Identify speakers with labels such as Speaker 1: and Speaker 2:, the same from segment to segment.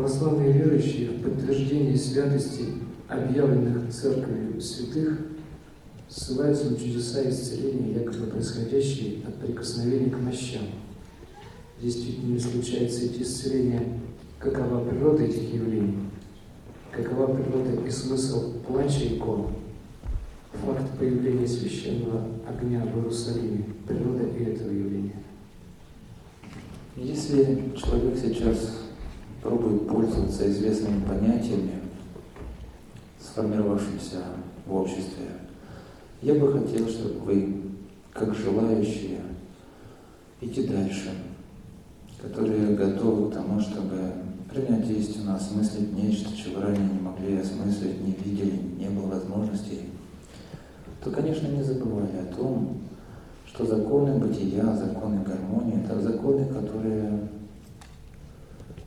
Speaker 1: Православные верующие в подтверждении святости, объявленных Церковью святых, ссылаются на чудеса исцеления, якобы происходящие от прикосновения к мощам. Действительно ли случается эти исцеления? Какова природа этих явлений? Какова природа и смысл плача икон? Факт появления священного огня в Иерусалиме, природа и этого явления.
Speaker 2: Если человек сейчас пробует пользоваться известными понятиями, сформировавшимися в обществе, я бы хотел, чтобы вы, как желающие, идти дальше, которые готовы к тому, чтобы принять истину, осмыслить нечто, чего ранее не могли осмыслить, не видели, не было возможностей, то, конечно, не забывали о том, что законы бытия, законы гармонии – это законы, которые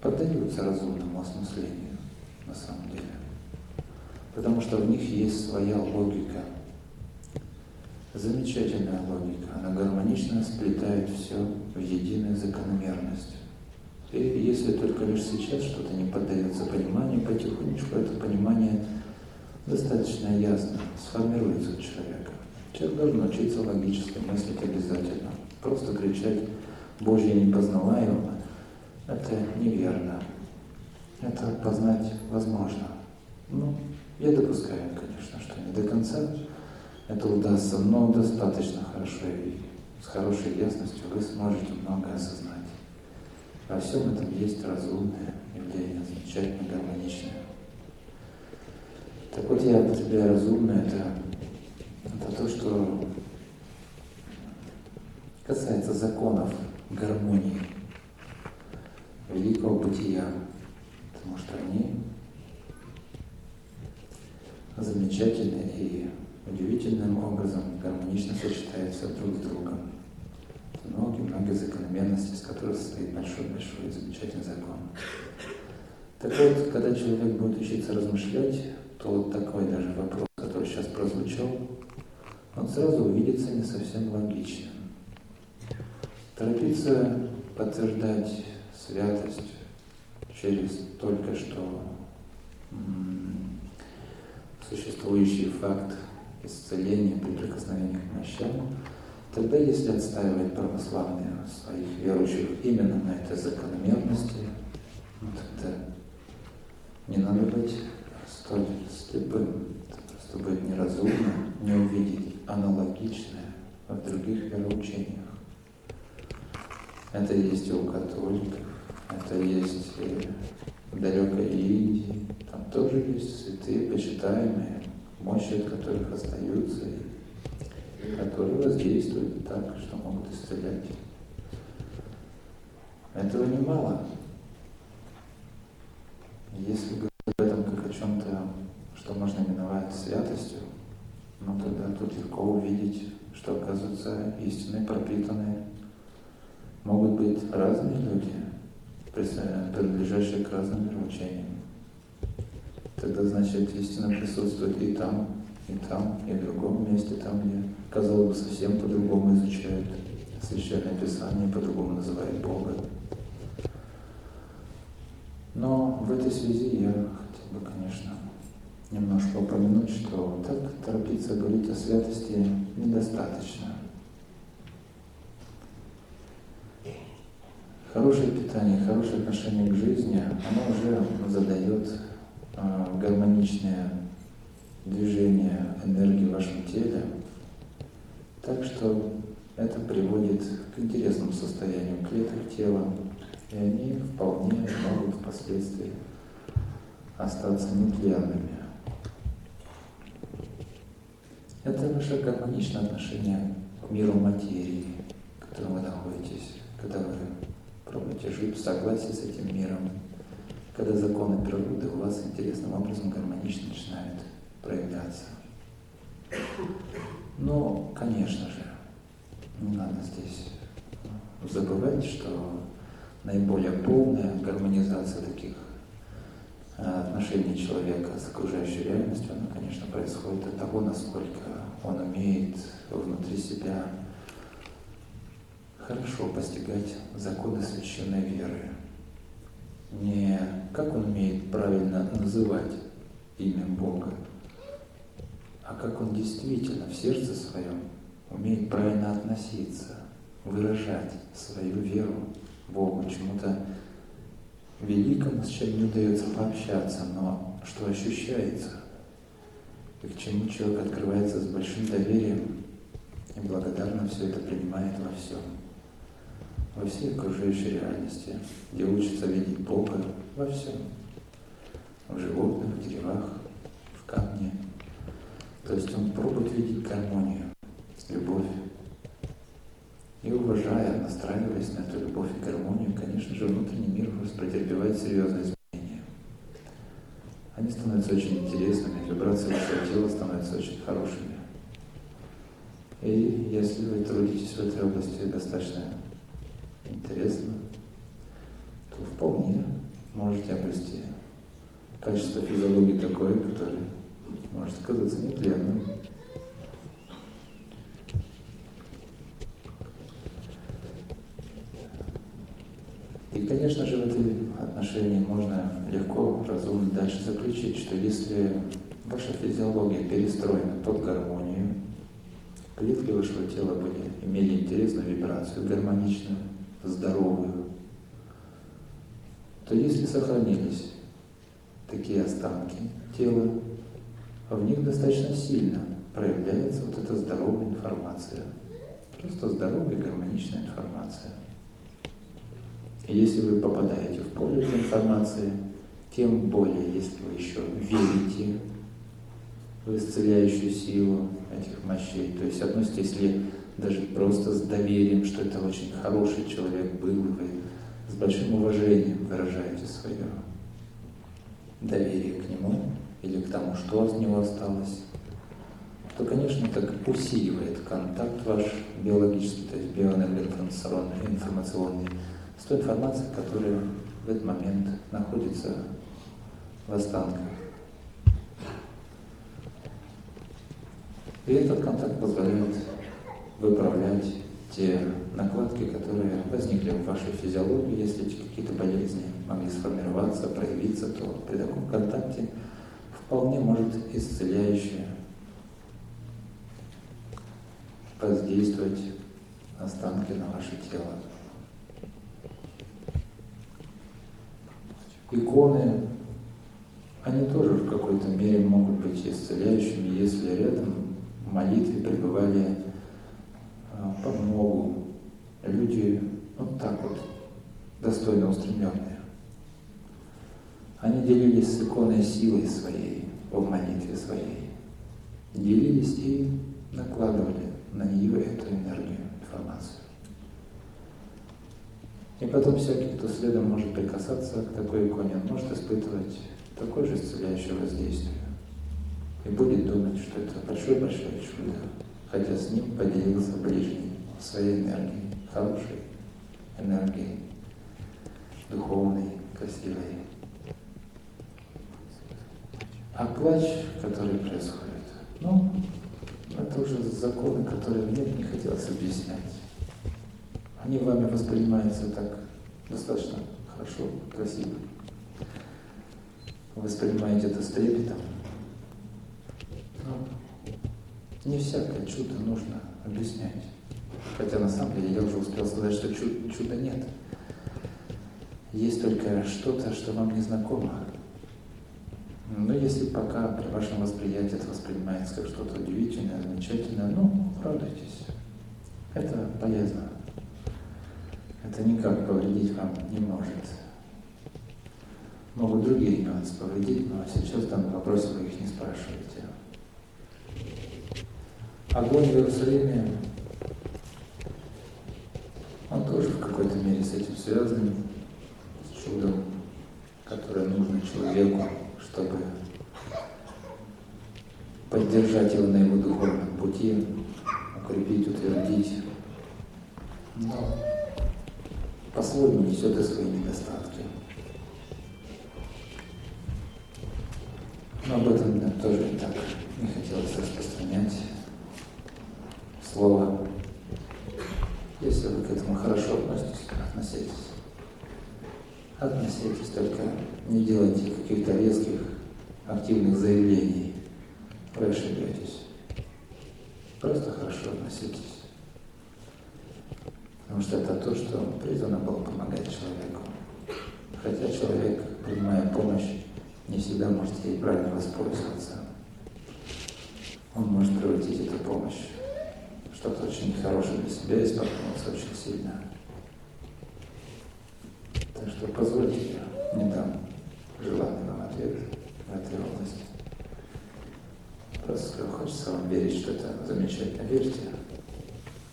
Speaker 2: поддаются разумному осмыслению на самом деле. Потому что в них есть своя логика. Замечательная логика. Она гармонично сплетает все в единую закономерность. И если только лишь сейчас что-то не поддается пониманию, потихонечку это понимание достаточно ясно сформируется у человека. Человек должен учиться логически мыслить обязательно. Просто кричать «Божье не познаваемо» – это неверно. Это познать возможно. Ну, я допускаю, конечно, что не до конца это удастся, но достаточно хорошо и с хорошей ясностью вы сможете многое осознать. Во всем этом есть разумное явление, замечательно гармоничное. Так вот, я употребляю разумное, это, это то, что касается законов гармонии, великого бытия, потому что они замечательны и удивительным образом гармонично сочетаются друг с другом. Многие-многие закономерности, из которых состоит большой-большой замечательный закон. Так вот, когда человек будет учиться размышлять, то вот такой даже вопрос, который сейчас прозвучал, он сразу увидится не совсем логичным. Торопиться подтверждать святость через только что существующий факт исцеления при прикосновении к мощам, тогда если отстаивать православные своих верующих именно на этой закономерности, ну, тогда не надо быть столь слепым, это просто будет неразумно не увидеть аналогичное в других вероучениях. Это есть и у католиков, это есть и в далекой Индии, там тоже есть святые, почитаемые, мощи от которых остаются, и которые воздействуют так, что могут исцелять. Этого немало. Если говорить об этом как о чем-то, что можно именовать святостью, ну тогда тут легко увидеть, что, оказывается, истины пропитанные могут быть разные люди, принадлежащие к разным вероучениям. Тогда, значит, истина присутствует и там, и там, и в другом месте, там, где, казалось бы, совсем по-другому изучают Священное Писание, по-другому называют Бога. Но в этой связи я хотел бы, конечно, немножко упомянуть, что так торопиться говорить о святости недостаточно. Хорошее питание, хорошее отношение к жизни, оно уже задает э, гармоничное движение энергии в вашем теле. Так что это приводит к интересному состоянию клеток тела, и они вполне могут впоследствии остаться нетленными. Это ваше гармоничное отношение к миру материи, в котором вы находитесь, когда вы пробуете жить в согласии с этим миром, когда законы природы у вас интересным образом гармонично начинают проявляться. Но, конечно же, не надо здесь забывать, что наиболее полная гармонизация таких э, отношений человека с окружающей реальностью, она, конечно, происходит от того, насколько он умеет внутри себя хорошо постигать законы священной веры, не как он умеет правильно называть имя Бога, а как он действительно в сердце своем умеет правильно относиться, выражать свою веру Богу, чему-то великому, с чем не удается пообщаться, но что ощущается, и к чему человек открывается с большим доверием и благодарно все это принимает во всем. Во всей окружающей реальности, где учится видеть Бога во всем. В животных, в деревах, в камне. То есть он пробует видеть гармонию, любовь. И уважая, настраиваясь на эту любовь и гармонию, конечно же, внутренний мир претерпевает серьезные изменения. Они становятся очень интересными, вибрации вашего тела становятся очень хорошими. И если вы трудитесь в этой области достаточно интересно, то вполне можете обрести качество физиологии такое, которое может казаться нетленным. И, конечно же, в этой отношении можно легко, разумно дальше заключить, что если ваша физиология перестроена под гармонию, клетки вашего тела были, имели интересную вибрацию, гармоничную, здоровую, то если сохранились такие останки тела, в них достаточно сильно проявляется вот эта здоровая информация. Просто здоровая гармоничная информация. И если вы попадаете в поле этой информации, тем более, если вы еще верите в исцеляющую силу этих мощей, то есть относитесь ли даже просто с доверием, что это очень хороший человек был, вы с большим уважением выражаете свое доверие к нему или к тому, что от него осталось, то, конечно, так усиливает контакт ваш биологический, то есть биоэнергоинформационный, информационный, с той информацией, которая в этот момент находится в останках. И этот контакт позволяет выправлять те накладки, которые возникли в вашей физиологии, если какие-то болезни могли сформироваться, проявиться, то при таком контакте вполне может исцеляющее воздействовать останки на ваше тело. Иконы, они тоже в какой-то мере могут быть исцеляющими, если рядом в молитве пребывали люди вот так вот, достойно устремленные. Они делились с иконой силой своей, в молитве своей. Делились и накладывали на нее эту энергию, информацию. И потом всякий, кто следом может прикасаться к такой иконе, он может испытывать такое же исцеляющее воздействие. И будет думать, что это большое-большое чудо, хотя с ним поделился ближний своей энергией, хорошей энергией, духовной, красивой. А плач, который происходит, ну, это уже законы, которые мне не хотелось объяснять они вами воспринимаются так достаточно хорошо, красиво. Воспринимаете это с трепетом. Но не всякое чудо нужно объяснять. Хотя на самом деле я уже успел сказать, что чуда, чуда нет. Есть только что-то, что вам не знакомо. Но если пока при вашем восприятии это воспринимается как что-то удивительное, замечательное, ну, радуйтесь. Это полезно это никак повредить вам не может. Могут другие нюансы повредить, но сейчас в данном вопросе вы их не спрашиваете. Огонь в Иерусалиме, он тоже в какой-то мере с этим связан, с чудом, которое нужно человеку, чтобы поддержать его на его духовном пути, укрепить, утвердить. Но по-своему несет и свои недостатки. Но об этом мне тоже так не хотелось распространять. Слово, если вы к этому хорошо относитесь, относитесь только не делайте каких-то резких, активных заявлений. Вы. Просто хорошо относитесь. Потому что это то, что призвано было помогать человеку. Хотя человек, принимая помощь, не всегда может ей правильно воспользоваться. Он может превратить эту помощь что-то очень нехорошее для себя и споткнуться очень сильно. Что позвольте, я не дам желанный вам ответ в этой области. Просто хочется вам верить, что это замечательно. Верьте.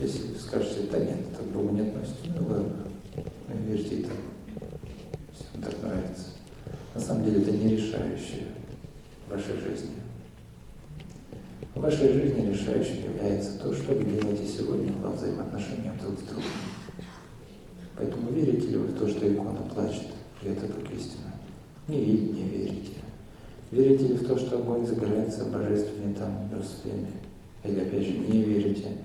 Speaker 2: Если вы скажете, да нет, это к Богу не относится, ну ладно, верьте так. Всем так нравится. На самом деле это не решающее в вашей жизни. В вашей жизни решающим является то, что вы делаете сегодня во взаимоотношениях друг с другом. Поэтому верите ли вы в то, что икона плачет, и это как истина? Не, не верите. Верите ли в то, что огонь загорается божественными там божествами? Или опять же не верите?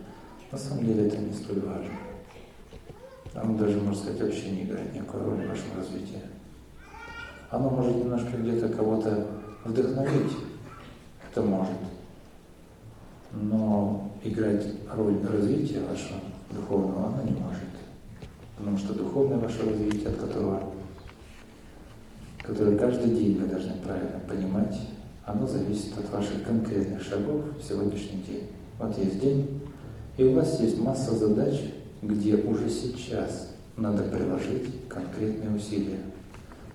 Speaker 2: На самом деле это не столь важно. Оно даже, можно сказать, вообще не играет никакой роли в вашем развитии. Оно может немножко где-то кого-то вдохновить, это может. Но играть роль развития вашего духовного оно не может. Потому что духовное ваше развитие, от которого, которое каждый день вы должны правильно понимать, оно зависит от ваших конкретных шагов в сегодняшний день. Вот есть день, и у вас есть масса задач, где уже сейчас надо приложить конкретные усилия.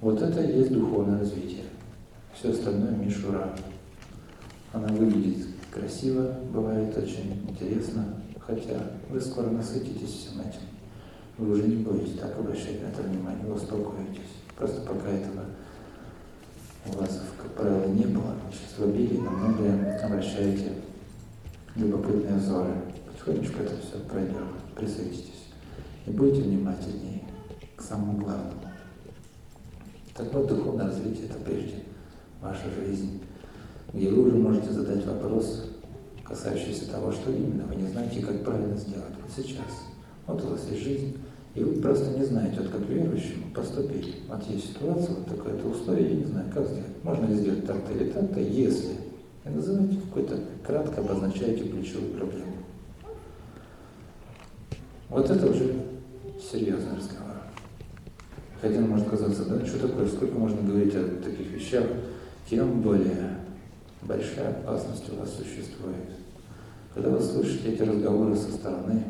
Speaker 2: Вот это и есть духовное развитие. Все остальное мишура. Она выглядит красиво, бывает очень интересно, хотя вы скоро насытитесь всем этим. Вы уже не будете так обращать на это внимание, вы успокоитесь. Просто пока этого у вас, как правило, не было, сейчас в обилии на многое обращаете любопытные взоры. Потихонечку это все пройдет, присоединитесь. И будьте внимательнее к самому главному. Так вот, духовное развитие – это прежде ваша жизнь, где вы уже можете задать вопрос, касающийся того, что именно вы не знаете, как правильно сделать вот сейчас. Вот у вас есть жизнь, и вы просто не знаете, вот как верующему поступить. Вот есть ситуация, вот такое-то условие, я не знаю, как сделать. Можно ли сделать так-то или так-то, если. И называйте какой-то, кратко обозначаете ключевую проблему. Вот это уже серьезный разговор. Хотя может казаться, да, что такое, сколько можно говорить о таких вещах, тем более большая опасность у вас существует. Когда вы слышите эти разговоры со стороны,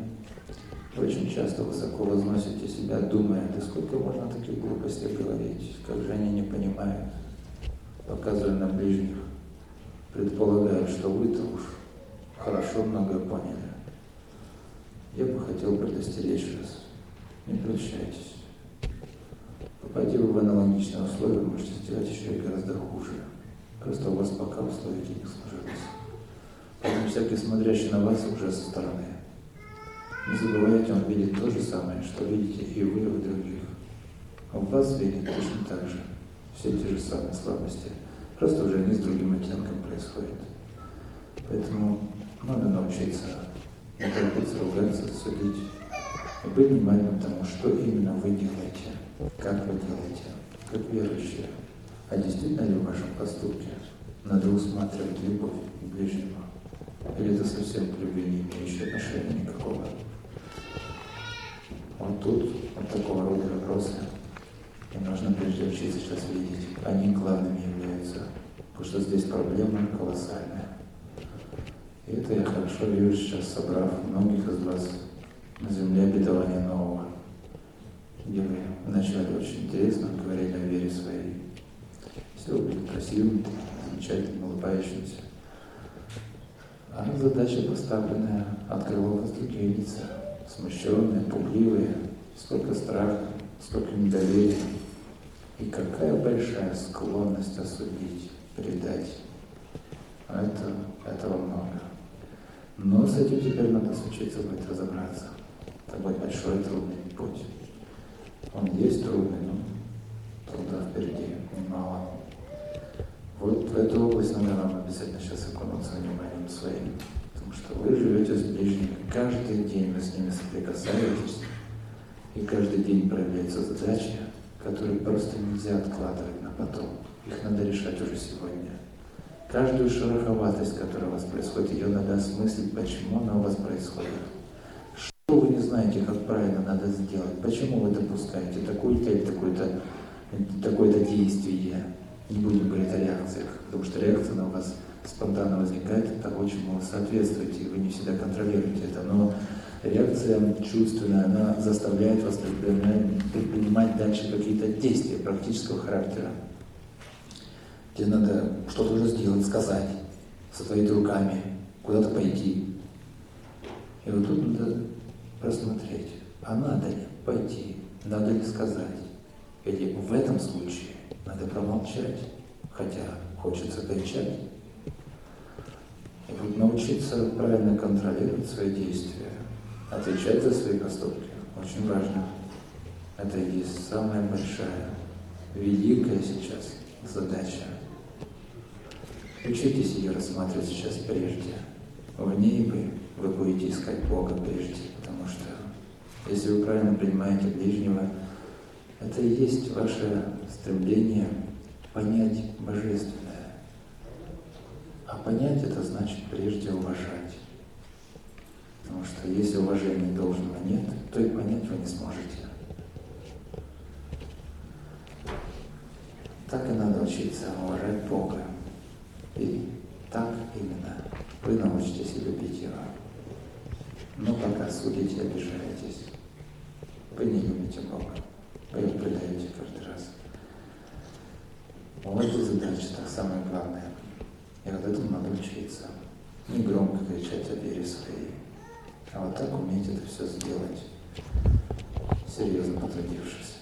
Speaker 2: очень часто высоко возносите себя, думая, да сколько можно таких глупостей говорить, как же они не понимают, показывая на ближних, предполагая, что вы-то уж хорошо многое поняли. Я бы хотел предостеречь вас, не прощайтесь. Попадя в аналогичные условия, можете сделать еще и гораздо хуже. Просто у вас пока условия не сложились. Поэтому всякий смотрящий на вас уже со стороны – не забывайте, он видит то же самое, что видите и вы в других. Он вас видит точно так же. Все те же самые слабости. Просто уже они с другим оттенком происходят. Поэтому надо научиться не торопиться ругаться, судить. И быть внимательным тому, что именно вы делаете, как вы делаете, как верующие. А действительно ли в вашем поступке надо усматривать любовь к ближнему? Или это совсем к любви не имеющее отношения никакого? Вот тут вот такого рода вопросы. И нужно прежде учиться сейчас видеть. Они главными являются. Потому что здесь проблема колоссальная. И это я хорошо вижу сейчас, собрав многих из вас на земле обетования нового, где вы вначале очень интересно говорили о вере своей. Все будет красивым, замечательным, улыбающимся. А задача поставленная открыла вас другие лица смущенные, пугливые, сколько страха, сколько недоверия. И какая большая склонность осудить, предать. А это, этого много. Но с этим теперь надо учиться будет разобраться. Это будет большой трудный путь. Он есть трудный, но труда впереди немало. Вот в эту область нам обязательно сейчас окунуться вниманием своим что вы живете с ближними. Каждый день вы с ними соприкасаетесь, и каждый день проявляется задача которые просто нельзя откладывать на потом. Их надо решать уже сегодня. Каждую шероховатость, которая у вас происходит, ее надо осмыслить, почему она у вас происходит. Что вы не знаете, как правильно надо сделать? Почему вы допускаете такое-то или такое-то такое действие? Не будем говорить о реакциях, потому что реакция на вас спонтанно возникает того, чему вы соответствуете, и вы не всегда контролируете это. Но реакция чувственная, она заставляет вас предпринимать, дальше какие-то действия практического характера. Тебе надо что-то уже сделать, сказать, сотворить руками, куда-то пойти. И вот тут надо просмотреть, а надо ли пойти, надо ли сказать. Или в этом случае надо промолчать, хотя хочется кричать. Научиться правильно контролировать свои действия, отвечать за свои поступки, очень важно. Это и есть самая большая, великая сейчас задача. Учитесь ее рассматривать сейчас прежде. В ней вы, вы будете искать Бога прежде, потому что если вы правильно принимаете ближнего, это и есть ваше стремление понять Божественное. А понять это значит прежде уважать. Потому что если уважения должного нет, то и понять вы не сможете. Так и надо учиться уважать Бога. И так именно вы научитесь любить Его. Но пока судите и обижаетесь, вы не любите Бога. Вы предаете каждый раз. Вот эта задача, так самое главное. И вот этому надо учиться. Не громко кричать о вере своей, а вот так уметь это все сделать, серьезно потрудившись.